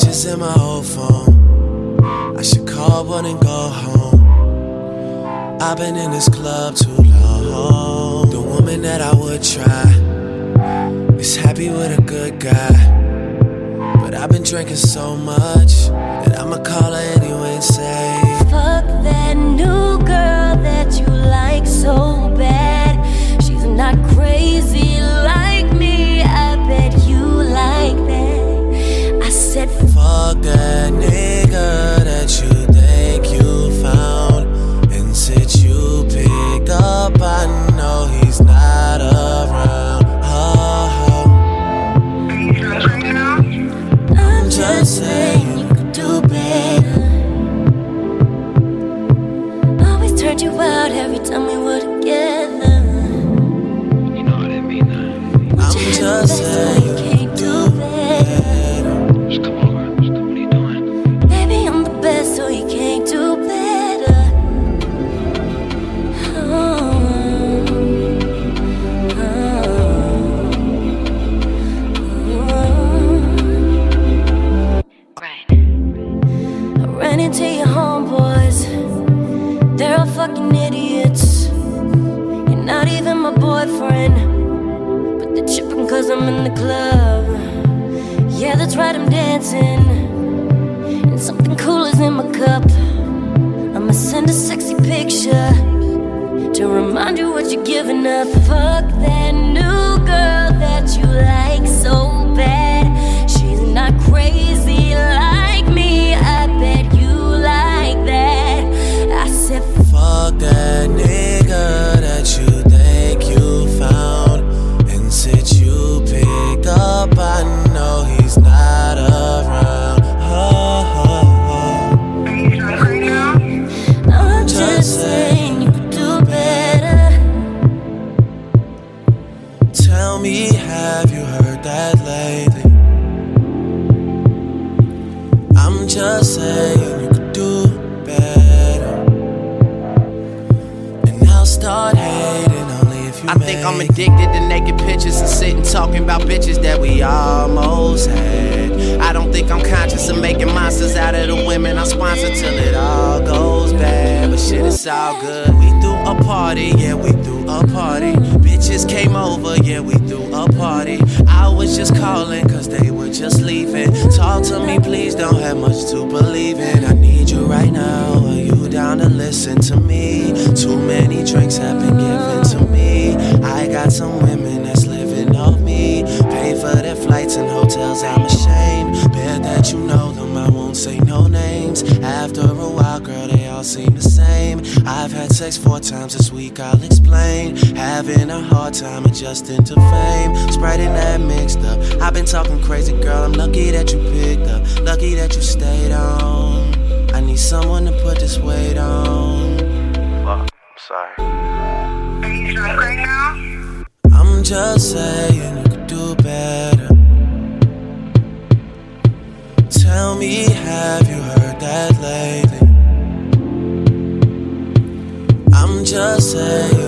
bitches in my old phone. I should call one and go home. I've been in this club too long. The woman that I would try is happy with a good guy. But I've been drinking so much Always you out every time we were together. You know what I mean that. I'm just saying fucking idiots. You're not even my boyfriend. But they're tripping cause I'm in the club. Yeah, that's right, I'm dancing. And something cool is in my cup. I'ma send a sexy picture to remind you what you're giving up. Fuck just saying you could do better. And I'll start hating only if you I think I'm addicted to naked pictures and sitting talking about bitches that we almost had. I don't think I'm conscious of making monsters out of the women I sponsor till it all goes bad. But shit, it's all good. We threw a party, yeah, we threw a party. Bitches came over, yeah, we threw a party. Was just calling cause they were just leaving. Talk to me, please, don't have much to believe in. I need you right now. Are you down to listen to me? Too many drinks have been given to me. I got some women that's living off me. Pay for their flights and hotels, I'm ashamed. Bet that you know them, I won't say no names. After a while, girl, they all seem the same. I've had sex four times this week, I'll explain. Having a hard time adjusting to fame. Sprite and that mixed up. I've been talking crazy, girl, I'm lucky that you picked up. Lucky that you stayed on. I need someone to put this weight on. Fuck. I'm sorry. I'm just saying that